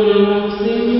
المحسنين.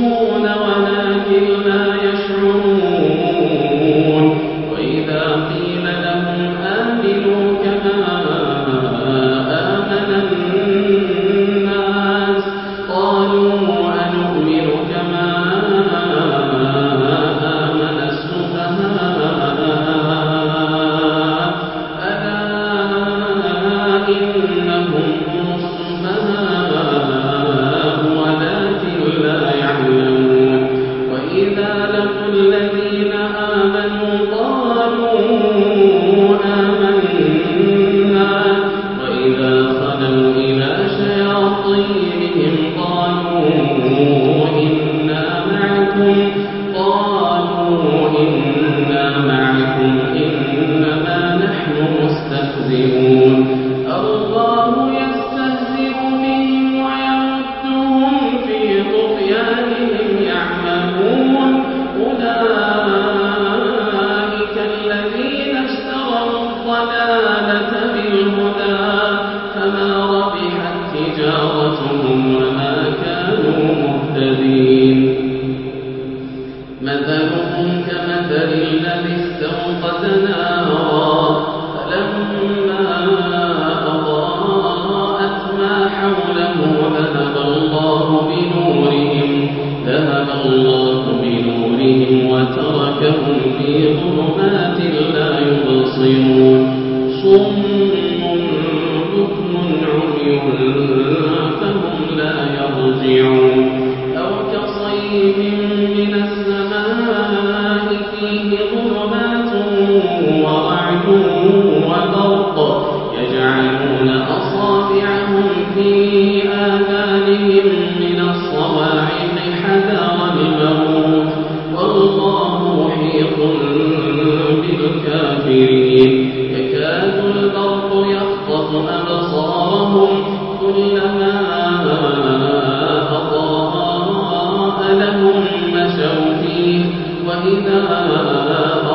وإذا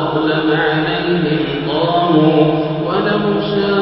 أظلم عليهم قاموا ولو شاء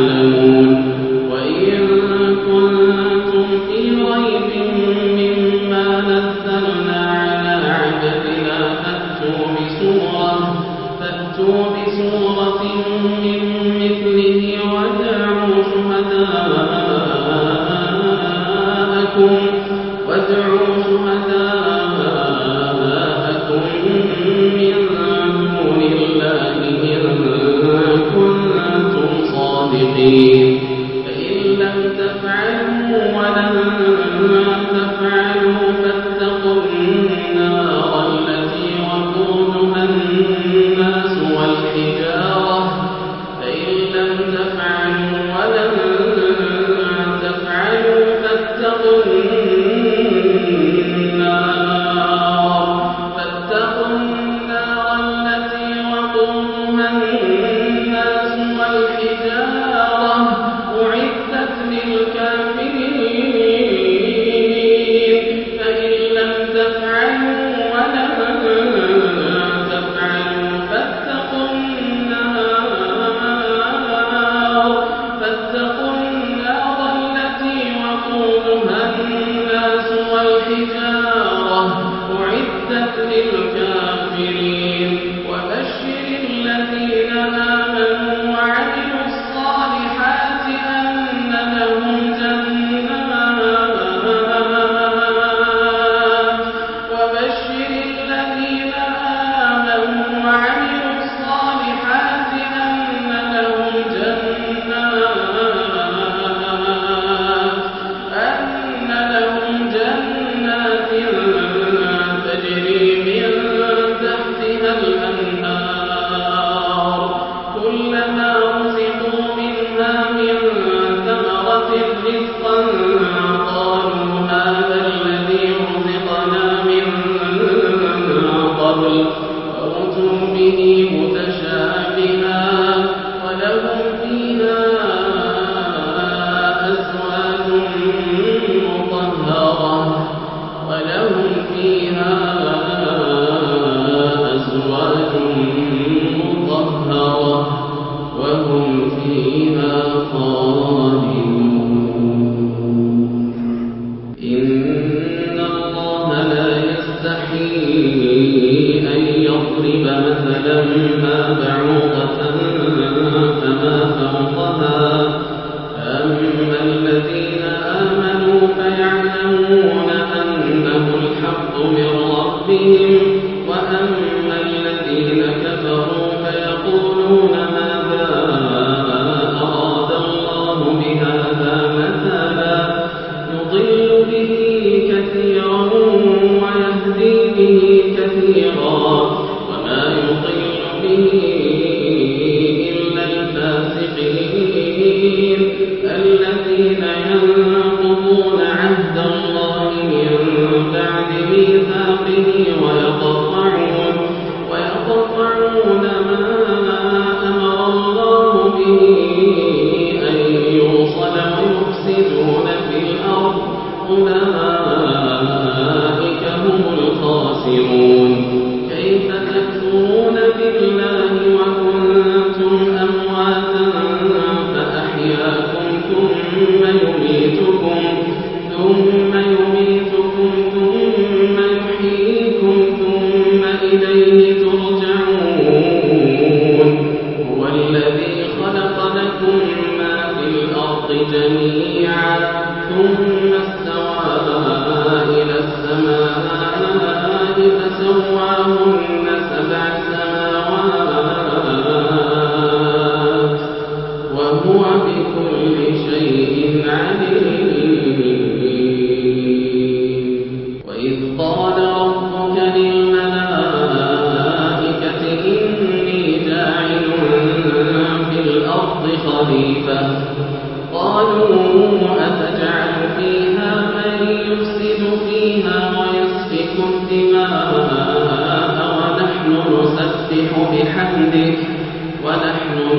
تعلمون.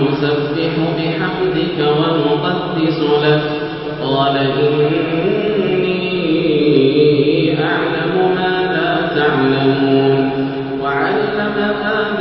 نسبح بحمدك ونقدس لك. قال إني أعلم ما لا تعلمون. وعلم آدم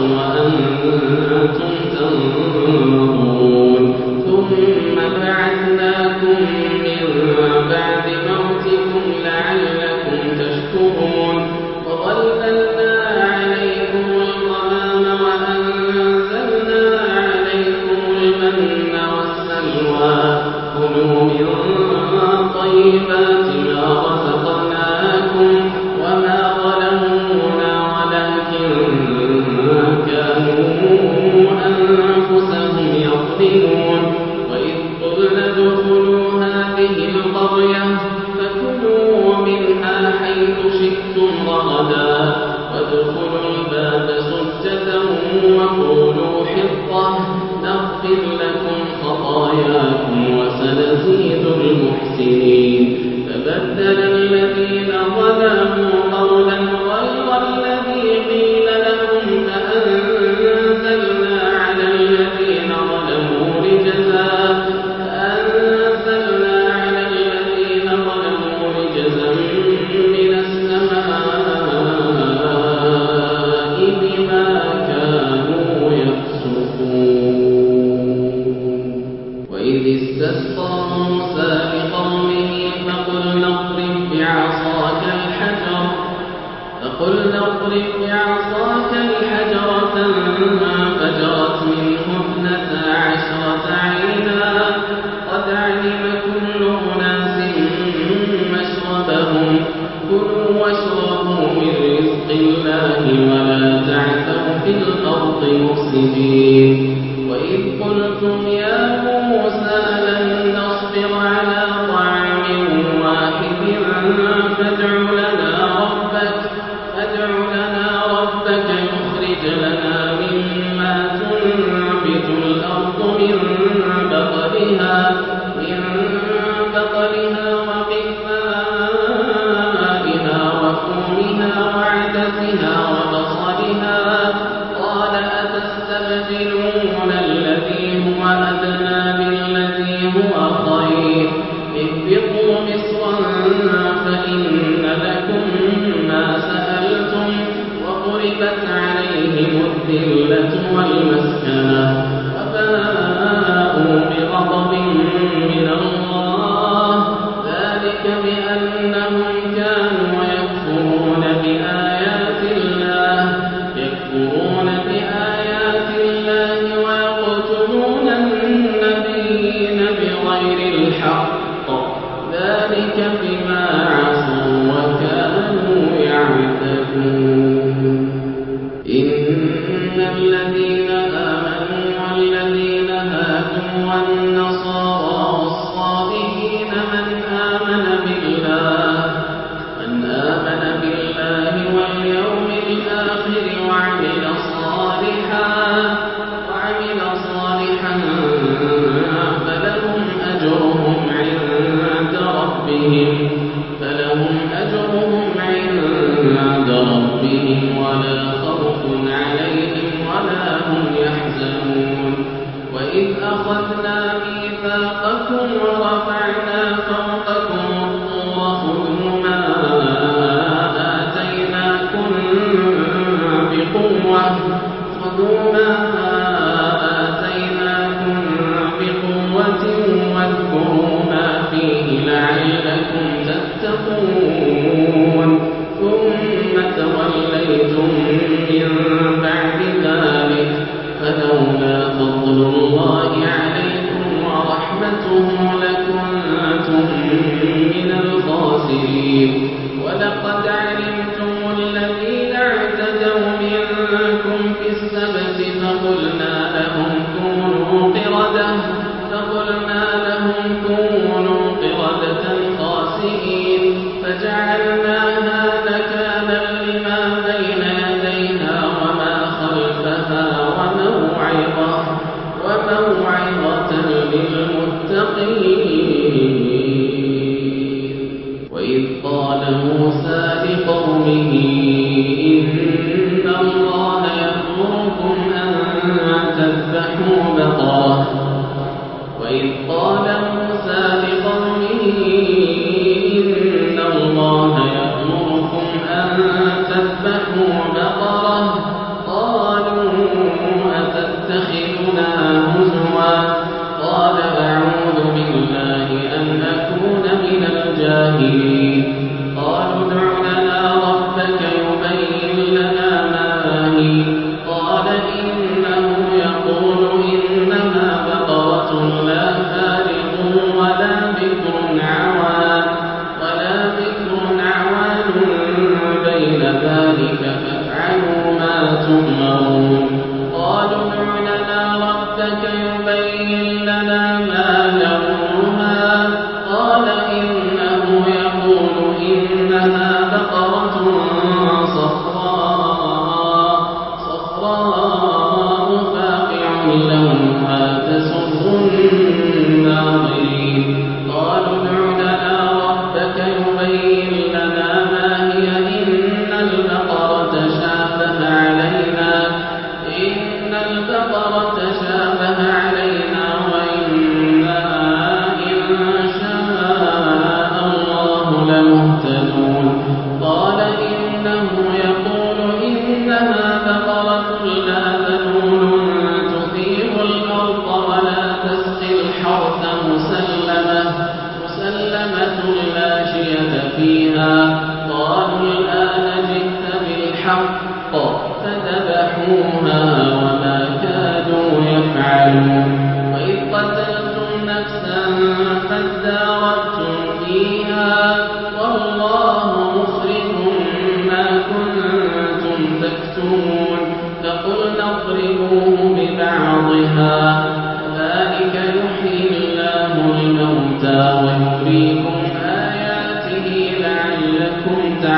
وأنتم والمسكنة أخذنا ميثاقكم ورفعنا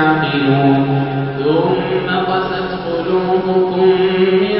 تعقلون ثم قست قلوبكم من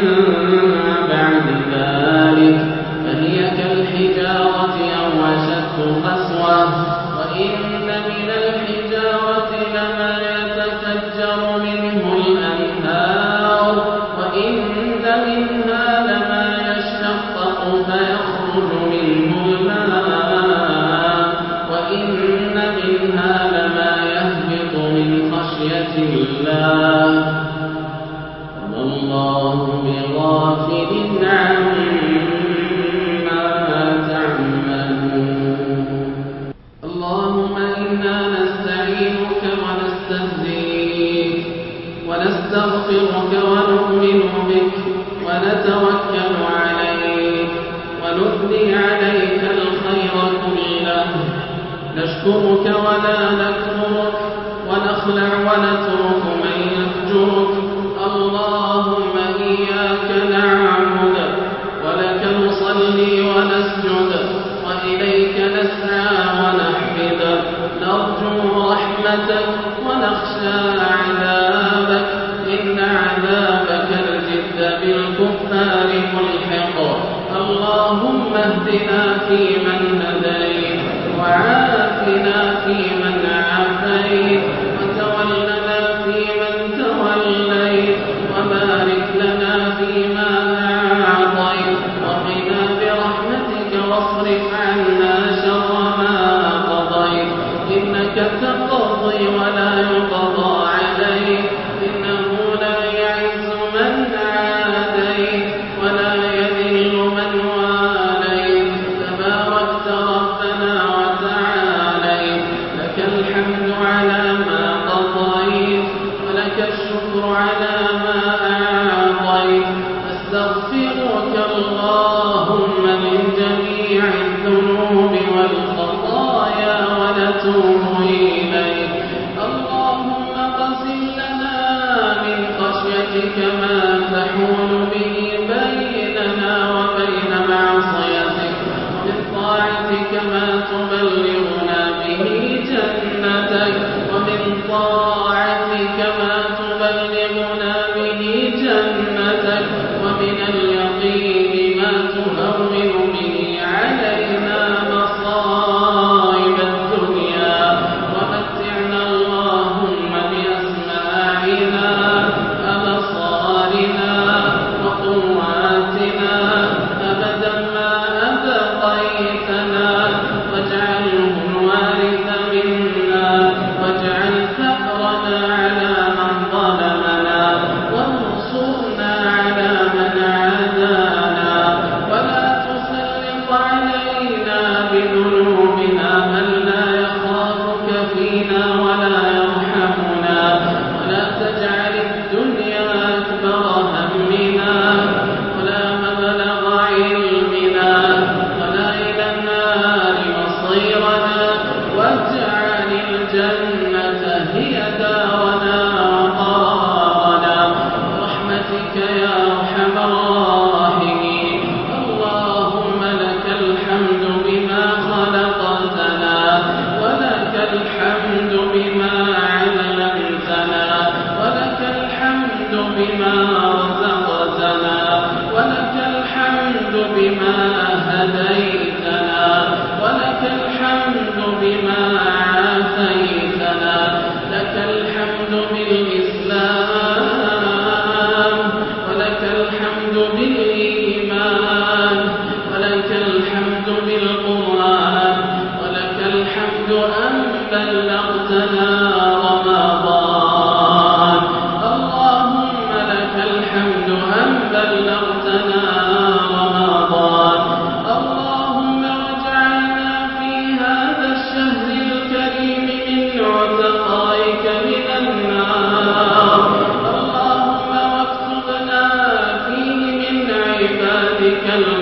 کل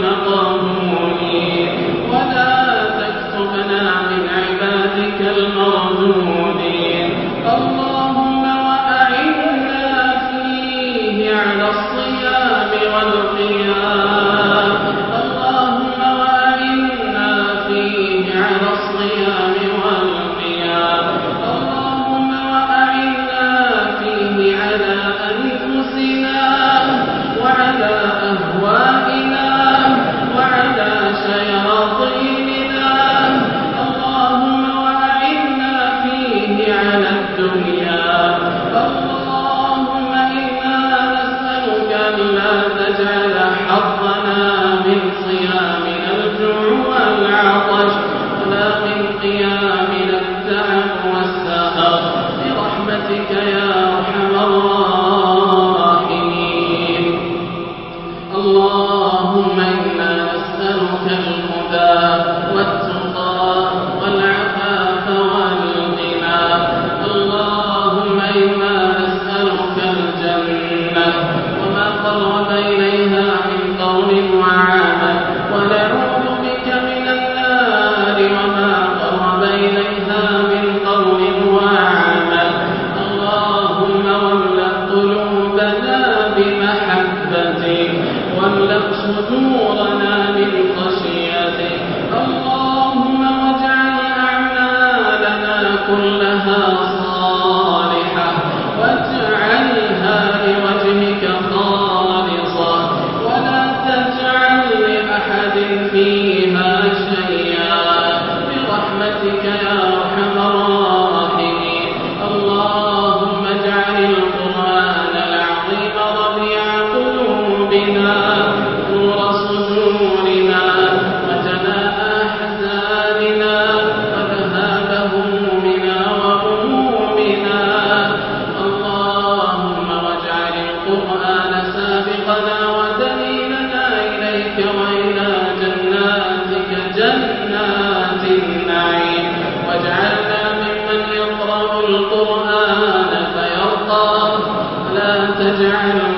تجعل